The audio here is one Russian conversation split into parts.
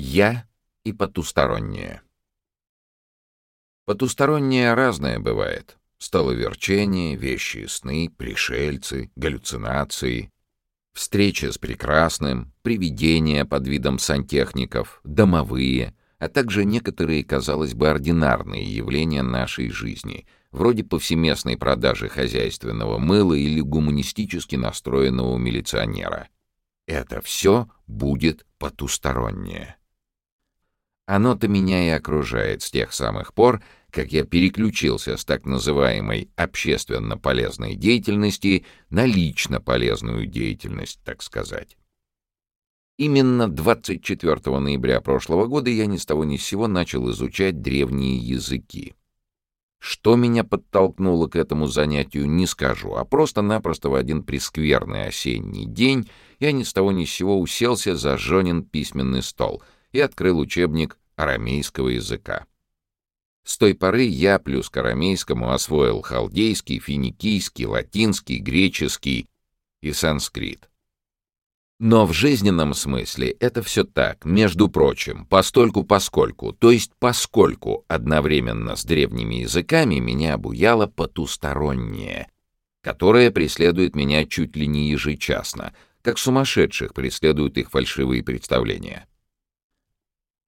Я и потустороннее. Потустороннее разное бывает. Столоверчение, вещи сны, пришельцы, галлюцинации, встречи с прекрасным, привидения под видом сантехников, домовые, а также некоторые, казалось бы, ординарные явления нашей жизни, вроде повсеместной продажи хозяйственного мыла или гуманистически настроенного милиционера. Это все будет потустороннее. Оно-то меня и окружает с тех самых пор, как я переключился с так называемой общественно полезной деятельности на лично полезную деятельность, так сказать. Именно 24 ноября прошлого года я ни с того ни с сего начал изучать древние языки. Что меня подтолкнуло к этому занятию, не скажу, а просто-напросто в один прескверный осенний день я ни с того ни с сего уселся за Жонин письменный стол — и открыл учебник арамейского языка. С той поры я плюс к арамейскому освоил халдейский, финикийский, латинский, греческий и санскрит. Но в жизненном смысле это все так, между прочим, постольку-поскольку, то есть поскольку одновременно с древними языками меня обуяло потустороннее, которое преследует меня чуть ли не ежечасно, как сумасшедших преследуют их фальшивые представления.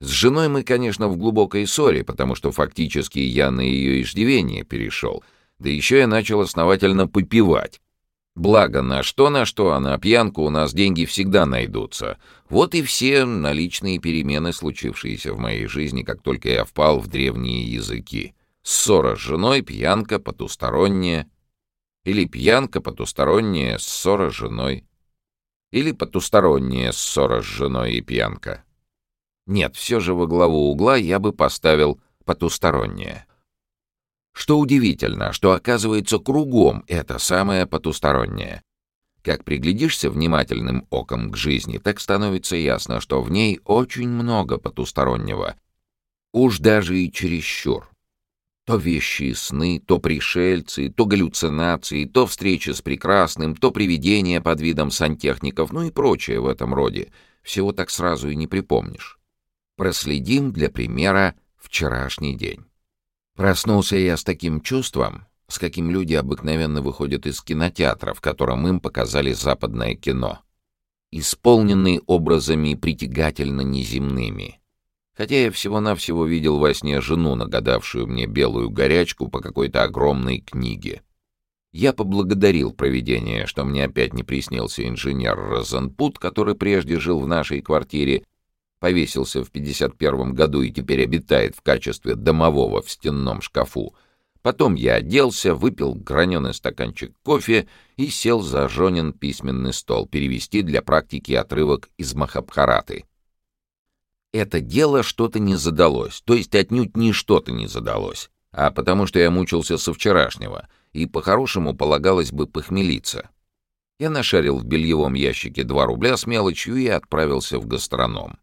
С женой мы, конечно, в глубокой ссоре, потому что фактически я на ее иждивение перешел, да еще я начал основательно попивать. Благо, на что на что, а на пьянку у нас деньги всегда найдутся. Вот и все наличные перемены, случившиеся в моей жизни, как только я впал в древние языки. Ссора с женой, пьянка, потусторонняя. Или пьянка, потусторонняя, ссора с женой. Или потусторонняя ссора с женой и пьянка. Нет, все же во главу угла я бы поставил потустороннее. Что удивительно, что оказывается кругом это самое потустороннее. Как приглядишься внимательным оком к жизни, так становится ясно, что в ней очень много потустороннего. Уж даже и чересчур. То вещи и сны, то пришельцы, то галлюцинации, то встречи с прекрасным, то привидения под видом сантехников, ну и прочее в этом роде. Всего так сразу и не припомнишь. Проследим для примера вчерашний день. Проснулся я с таким чувством, с каким люди обыкновенно выходят из кинотеатра, в котором им показали западное кино, исполненный образами притягательно неземными. Хотя я всего-навсего видел во сне жену, нагадавшую мне белую горячку по какой-то огромной книге. Я поблагодарил провидение, что мне опять не приснился инженер Розенпут, который прежде жил в нашей квартире, повесился в 51 году и теперь обитает в качестве домового в стенном шкафу. Потом я оделся, выпил граненый стаканчик кофе и сел за Жонин письменный стол перевести для практики отрывок из Махабхараты. Это дело что-то не задалось, то есть отнюдь не что-то не задалось, а потому что я мучился со вчерашнего, и по-хорошему полагалось бы похмелиться. Я нашарил в бельевом ящике два рубля с мелочью и отправился в гастроном.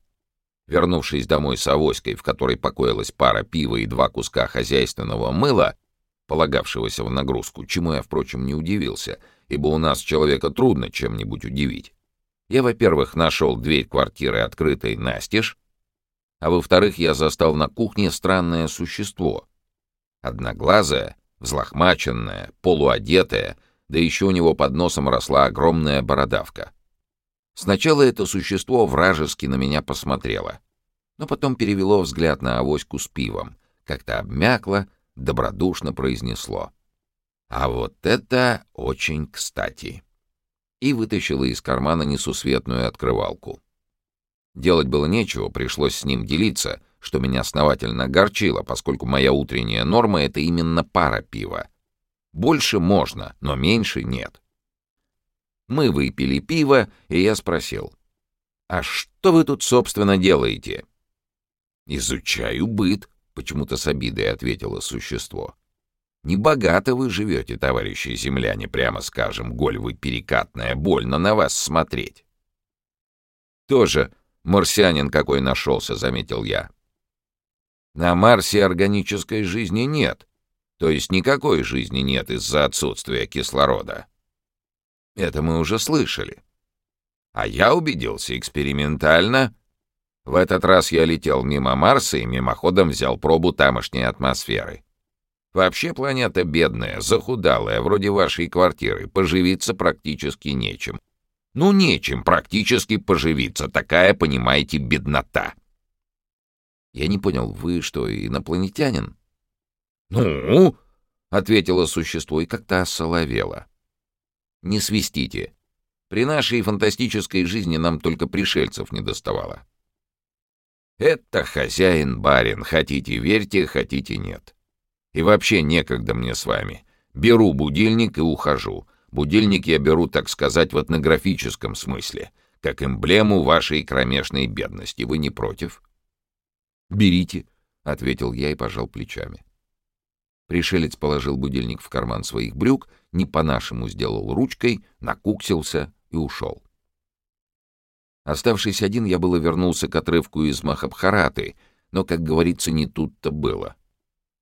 Вернувшись домой с авоськой, в которой покоилась пара пива и два куска хозяйственного мыла, полагавшегося в нагрузку, чему я, впрочем, не удивился, ибо у нас человека трудно чем-нибудь удивить. Я, во-первых, нашел дверь квартиры открытой настежь, а во-вторых, я застал на кухне странное существо. Одноглазое, взлохмаченное, полуодетое, да еще у него под носом росла огромная бородавка. Сначала это существо вражески на меня посмотрело, но потом перевело взгляд на авоську с пивом, как-то обмякло, добродушно произнесло. «А вот это очень кстати!» И вытащила из кармана несусветную открывалку. Делать было нечего, пришлось с ним делиться, что меня основательно огорчило, поскольку моя утренняя норма — это именно пара пива. Больше можно, но меньше нет. Мы выпили пиво, и я спросил. «А что вы тут, собственно, делаете?» «Изучаю быт», — почему-то с обидой ответило существо. «Небогато вы живете, товарищи земляне, прямо скажем, голь вы перекатная, больно на вас смотреть». «Тоже марсианин какой нашелся», — заметил я. «На Марсе органической жизни нет, то есть никакой жизни нет из-за отсутствия кислорода». Это мы уже слышали. А я убедился экспериментально. В этот раз я летел мимо Марса и мимоходом взял пробу тамошней атмосферы. Вообще планета бедная, захудалая, вроде вашей квартиры, поживиться практически нечем. Ну, нечем практически поживиться, такая, понимаете, беднота. Я не понял, вы что, инопланетянин? Ну, — ответило существо и как-то осоловело. «Не свистите. При нашей фантастической жизни нам только пришельцев не доставало. Это хозяин-барин, хотите верьте, хотите нет. И вообще некогда мне с вами. Беру будильник и ухожу. Будильник я беру, так сказать, в этнографическом смысле, как эмблему вашей кромешной бедности. Вы не против? «Берите», — ответил я и пожал плечами. Пришелец положил будильник в карман своих брюк, не по-нашему сделал ручкой, накуксился и ушел. Оставшись один, я было вернулся к отрывку из Махабхараты, но, как говорится, не тут-то было.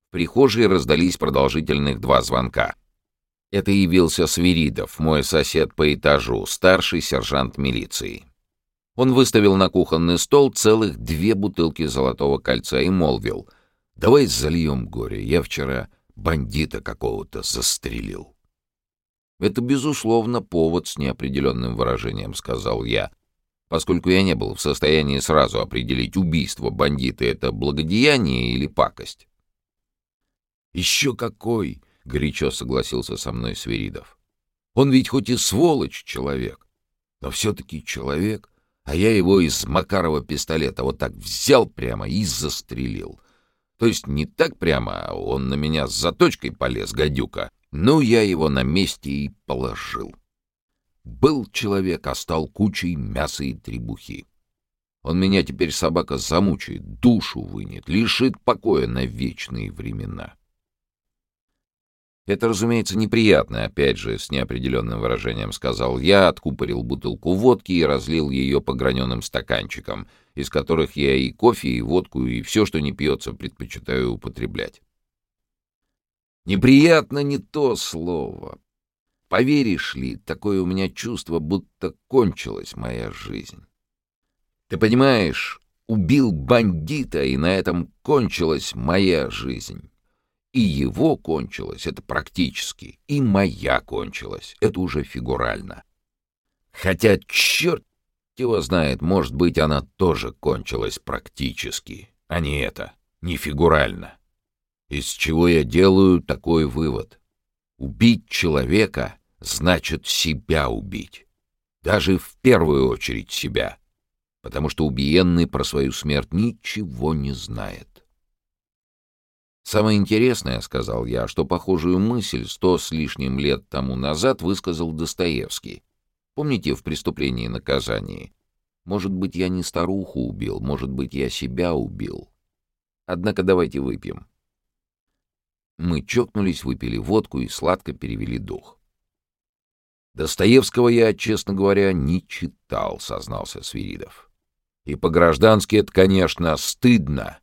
В прихожей раздались продолжительных два звонка. Это явился Свиридов, мой сосед по этажу, старший сержант милиции. Он выставил на кухонный стол целых две бутылки золотого кольца и молвил, «Давай зальем горе, я вчера бандита какого-то застрелил». «Это, безусловно, повод с неопределенным выражением», — сказал я, поскольку я не был в состоянии сразу определить, убийство бандита — это благодеяние или пакость. «Еще какой!» — горячо согласился со мной Свиридов. «Он ведь хоть и сволочь человек, но все-таки человек, а я его из Макарова пистолета вот так взял прямо и застрелил. То есть не так прямо, а он на меня с заточкой полез, гадюка. Ну, я его на месте и положил». Был человек, а стал кучей мяса и требухи. Он меня теперь, собака, замучает, душу вынет, лишит покоя на вечные времена. Это, разумеется, неприятно, опять же, с неопределенным выражением сказал я, откупорил бутылку водки и разлил ее по граненым стаканчикам, из которых я и кофе, и водку, и все, что не пьется, предпочитаю употреблять. Неприятно не то слово. Поверишь ли, такое у меня чувство, будто кончилась моя жизнь. Ты понимаешь, убил бандита, и на этом кончилась моя жизнь. И его кончилась, это практически, и моя кончилась, это уже фигурально. Хотя, черт его знает, может быть, она тоже кончилась практически, а не это, не фигурально. Из чего я делаю такой вывод? Убить человека значит себя убить. Даже в первую очередь себя. Потому что убиенный про свою смерть ничего не знает. «Самое интересное, — сказал я, — что похожую мысль сто с лишним лет тому назад высказал Достоевский. Помните в «Преступлении и наказании»? Может быть, я не старуху убил, может быть, я себя убил. Однако давайте выпьем. Мы чокнулись, выпили водку и сладко перевели дух. Достоевского я, честно говоря, не читал, сознался Свиридов. И по-граждански это, конечно, стыдно.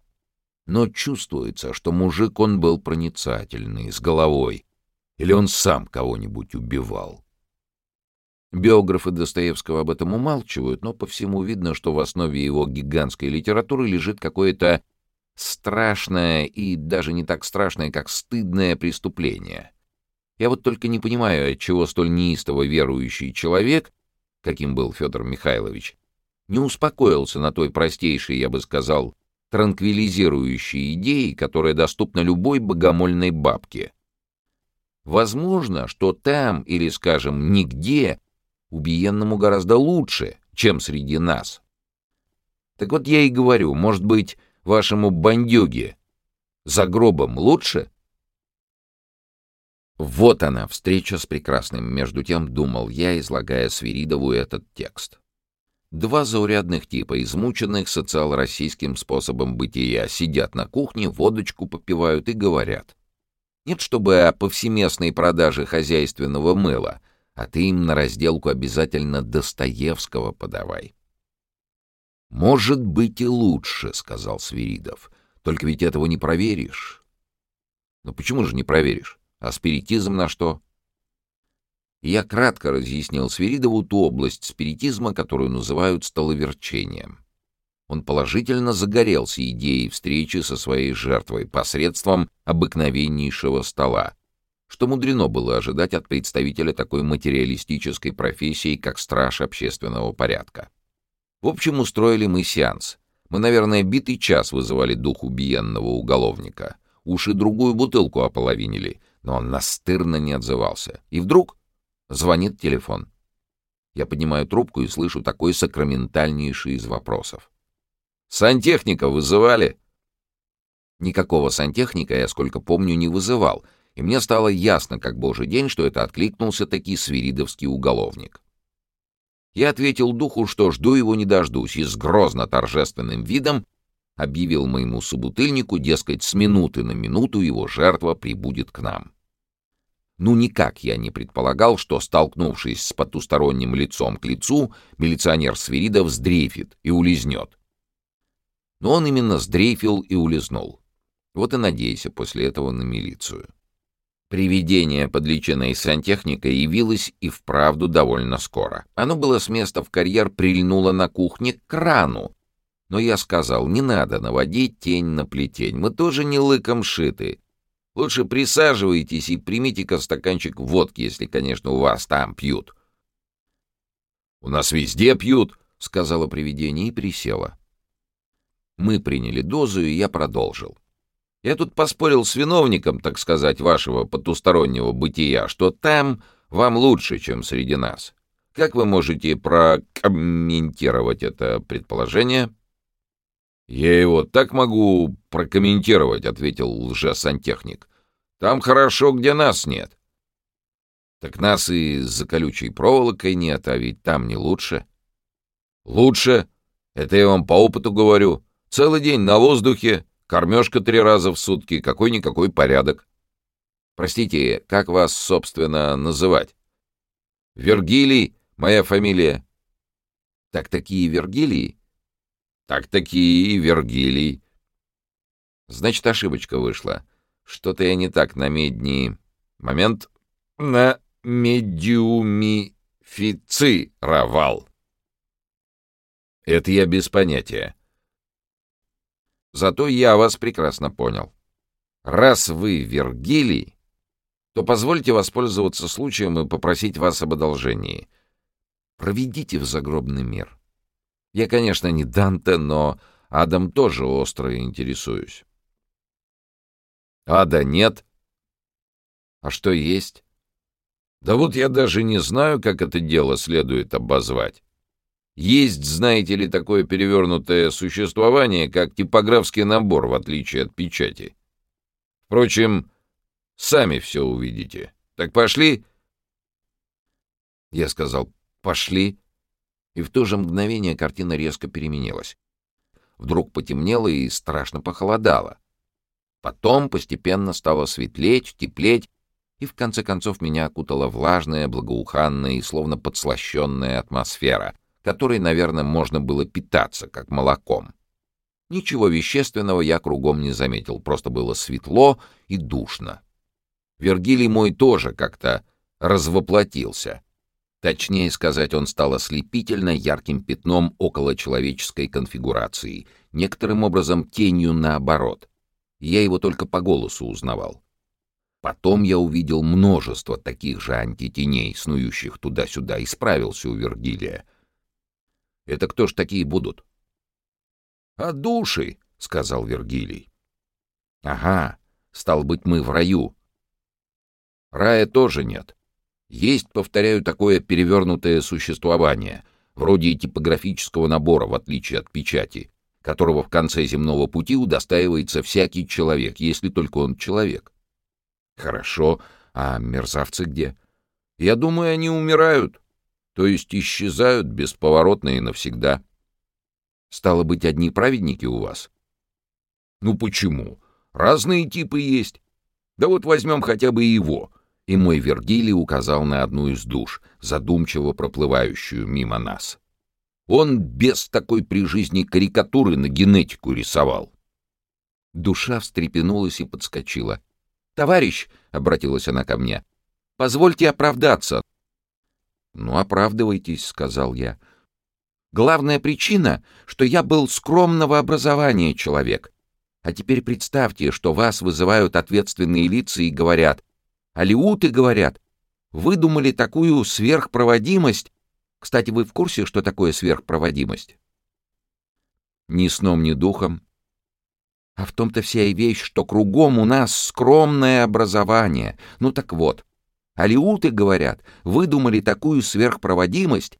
Но чувствуется, что мужик он был проницательный, с головой. Или он сам кого-нибудь убивал. Биографы Достоевского об этом умалчивают, но по всему видно, что в основе его гигантской литературы лежит какое-то страшное и даже не так страшное, как стыдное преступление. Я вот только не понимаю, отчего столь неистово верующий человек, каким был Федор Михайлович, не успокоился на той простейшей, я бы сказал, транквилизирующей идее, которая доступна любой богомольной бабке. Возможно, что там или, скажем, нигде убиенному гораздо лучше, чем среди нас. Так вот я и говорю, может быть, вашему бандюге. За гробом лучше? Вот она, встреча с прекрасным, между тем думал я, излагая Свиридову этот текст. Два заурядных типа, измученных социал-российским способом бытия, сидят на кухне, водочку попивают и говорят. Нет, чтобы о повсеместной продаже хозяйственного мыла, а ты им на разделку обязательно Достоевского подавай. «Может быть и лучше», — сказал Свиридов. «Только ведь этого не проверишь». «Ну почему же не проверишь? А спиритизм на что?» Я кратко разъяснил Свиридову ту область спиритизма, которую называют столоверчением. Он положительно загорелся идеей встречи со своей жертвой посредством обыкновеннейшего стола, что мудрено было ожидать от представителя такой материалистической профессии, как страж общественного порядка. В общем, устроили мы сеанс. Мы, наверное, битый час вызывали дух убиенного уголовника. Уж и другую бутылку ополовинили, но он настырно не отзывался. И вдруг звонит телефон. Я поднимаю трубку и слышу такой сакраментальнейший из вопросов. «Сантехника вызывали?» Никакого сантехника я, сколько помню, не вызывал, и мне стало ясно, как божий день, что это откликнулся таки свиридовский уголовник. Я ответил духу, что жду его не дождусь, и с грозно-торжественным видом объявил моему собутыльнику, дескать, с минуты на минуту его жертва прибудет к нам. Ну, никак я не предполагал, что, столкнувшись с потусторонним лицом к лицу, милиционер Свиридов сдрейфит и улизнет. Но он именно сдрейфил и улизнул. Вот и надейся после этого на милицию. Привидение под личиной сантехника явилось и вправду довольно скоро. Оно было с места в карьер, прильнуло на кухне к крану. Но я сказал, не надо наводить тень на плетень, мы тоже не лыком шиты. Лучше присаживайтесь и примите-ка стаканчик водки, если, конечно, у вас там пьют. — У нас везде пьют, — сказала привидение и присела. Мы приняли дозу, и я продолжил. Я тут поспорил с виновником, так сказать, вашего потустороннего бытия, что там вам лучше, чем среди нас. Как вы можете прокомментировать это предположение? Я его так могу прокомментировать, ответил лжесантехник. Там хорошо, где нас нет. Так нас и за колючей проволокой нет, а ведь там не лучше. Лучше? Это я вам по опыту говорю. Целый день на воздухе, Кормежка три раза в сутки, какой-никакой порядок. Простите, как вас, собственно, называть? Вергилий, моя фамилия. Так такие Вергилии? Так такие Вергилий. Значит, ошибочка вышла. Что-то я не так на медни... Момент. На медиумифицировал. Это я без понятия. Зато я вас прекрасно понял. Раз вы Вергилий, то позвольте воспользоваться случаем и попросить вас об одолжении. Проведите в загробный мир. Я, конечно, не Данте, но Адам тоже остро интересуюсь. Ада нет. А что есть? Да вот я даже не знаю, как это дело следует обозвать. Есть, знаете ли, такое перевернутое существование, как типографский набор, в отличие от печати. Впрочем, сами все увидите. Так пошли?» Я сказал «пошли», и в то же мгновение картина резко переменилась. Вдруг потемнело и страшно похолодало. Потом постепенно стало светлеть, теплеть, и в конце концов меня окутала влажная, благоуханная и словно подслащенная атмосфера — которой, наверное, можно было питаться, как молоком. Ничего вещественного я кругом не заметил, просто было светло и душно. Вергилий мой тоже как-то развоплотился. Точнее сказать, он стал ослепительно ярким пятном около человеческой конфигурации, некоторым образом тенью наоборот. Я его только по голосу узнавал. Потом я увидел множество таких же антитеней, снующих туда-сюда, и справился у Вергилия. Это кто ж такие будут? — А души, — сказал Вергилий. — Ага, стал быть, мы в раю. Рая тоже нет. Есть, повторяю, такое перевернутое существование, вроде типографического набора, в отличие от печати, которого в конце земного пути удостаивается всякий человек, если только он человек. Хорошо, а мерзавцы где? Я думаю, они умирают то есть исчезают бесповоротно и навсегда. Стало быть, одни праведники у вас? Ну почему? Разные типы есть. Да вот возьмем хотя бы его. И мой Вергилий указал на одну из душ, задумчиво проплывающую мимо нас. Он без такой при жизни карикатуры на генетику рисовал. Душа встрепенулась и подскочила. «Товарищ!» — обратилась она ко мне. «Позвольте оправдаться, «Ну, оправдывайтесь», — сказал я. Главная причина, что я был скромного образования человек. А теперь представьте, что вас вызывают ответственные лица и говорят, алиуты говорят, выдумали такую сверхпроводимость. Кстати, вы в курсе, что такое сверхпроводимость? Ни сном, ни духом. А в том-то вся и вещь, что кругом у нас скромное образование. Ну так вот, алиуты, говорят, выдумали такую сверхпроводимость,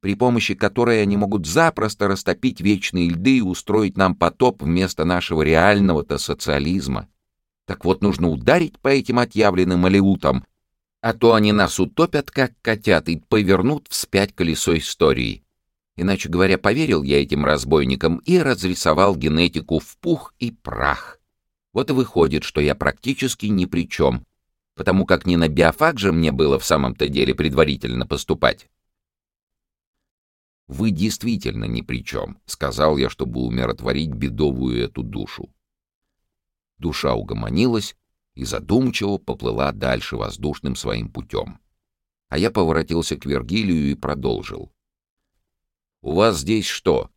при помощи которой они могут запросто растопить вечные льды и устроить нам потоп вместо нашего реального-то социализма. Так вот, нужно ударить по этим отъявленным алиутам, а то они нас утопят, как котят, и повернут вспять колесо истории. Иначе говоря, поверил я этим разбойникам и разрисовал генетику в пух и прах. Вот и выходит, что я практически ни при чем, потому как не на биофак же мне было в самом-то деле предварительно поступать. «Вы действительно ни при чем», — сказал я, чтобы умиротворить бедовую эту душу. Душа угомонилась и задумчиво поплыла дальше воздушным своим путем. А я поворотился к Вергилию и продолжил. «У вас здесь что,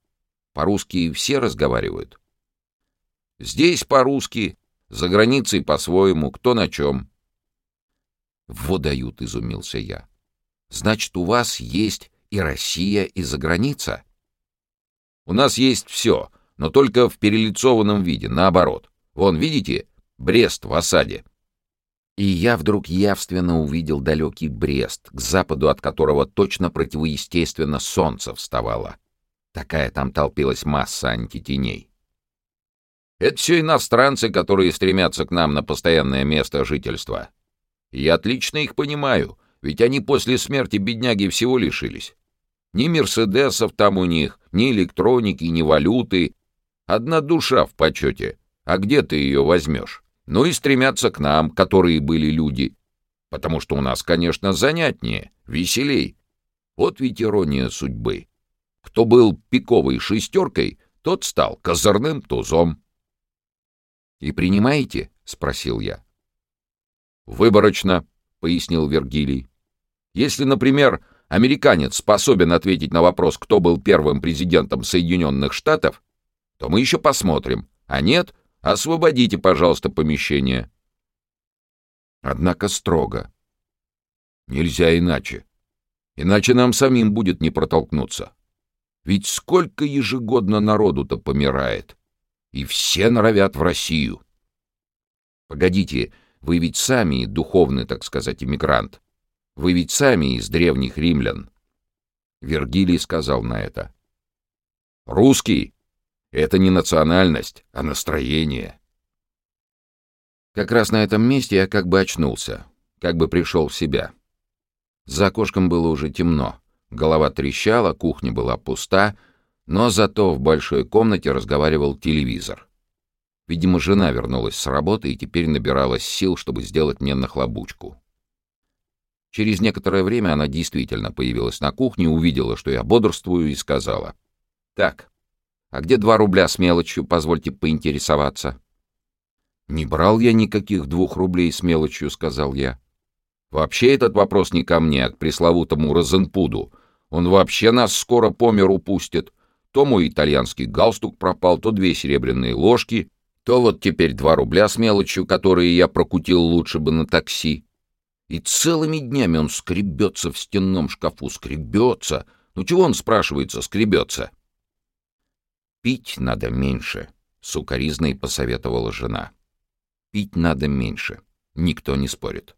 по-русски все разговаривают?» «Здесь по-русски, за границей по-своему, кто на чем». «Вот дают», — изумился я. «Значит, у вас есть и Россия, и за граница. У нас есть все, но только в перелицованном виде, наоборот. Вон, видите, Брест в осаде. И я вдруг явственно увидел далекий Брест, к западу от которого точно противоестественно солнце вставало. Такая там толпилась масса антитеней. Это все иностранцы, которые стремятся к нам на постоянное место жительства. я отлично их понимаю, ведь они после смерти бедняги всего лишились. Ни мерседесов там у них, ни электроники, ни валюты. Одна душа в почете. А где ты ее возьмешь? Ну и стремятся к нам, которые были люди. Потому что у нас, конечно, занятнее, веселей. Вот ведь ирония судьбы. Кто был пиковой шестеркой, тот стал козырным тузом. — И принимаете? — спросил я. — Выборочно, — пояснил Вергилий. Если, например, американец способен ответить на вопрос, кто был первым президентом Соединенных Штатов, то мы еще посмотрим. А нет, освободите, пожалуйста, помещение. Однако строго. Нельзя иначе. Иначе нам самим будет не протолкнуться. Ведь сколько ежегодно народу-то помирает. И все норовят в Россию. Погодите, вы ведь сами духовный, так сказать, иммигрант. Вы ведь сами из древних римлян. Вергилий сказал на это. Русский — это не национальность, а настроение. Как раз на этом месте я как бы очнулся, как бы пришел в себя. За окошком было уже темно, голова трещала, кухня была пуста, но зато в большой комнате разговаривал телевизор. Видимо, жена вернулась с работы и теперь набиралась сил, чтобы сделать мне нахлобучку. Через некоторое время она действительно появилась на кухне, увидела, что я бодрствую, и сказала. «Так, а где два рубля с мелочью, позвольте поинтересоваться?» «Не брал я никаких двух рублей с мелочью», — сказал я. «Вообще этот вопрос не ко мне, а к пресловутому Розенпуду. Он вообще нас скоро по миру пустит. То мой итальянский галстук пропал, то две серебряные ложки, то вот теперь два рубля с мелочью, которые я прокутил лучше бы на такси. И целыми днями он скребется в стенном шкафу, скребется. Ну чего он, спрашивается, скребется? Пить надо меньше, — сукоризной посоветовала жена. Пить надо меньше. Никто не спорит.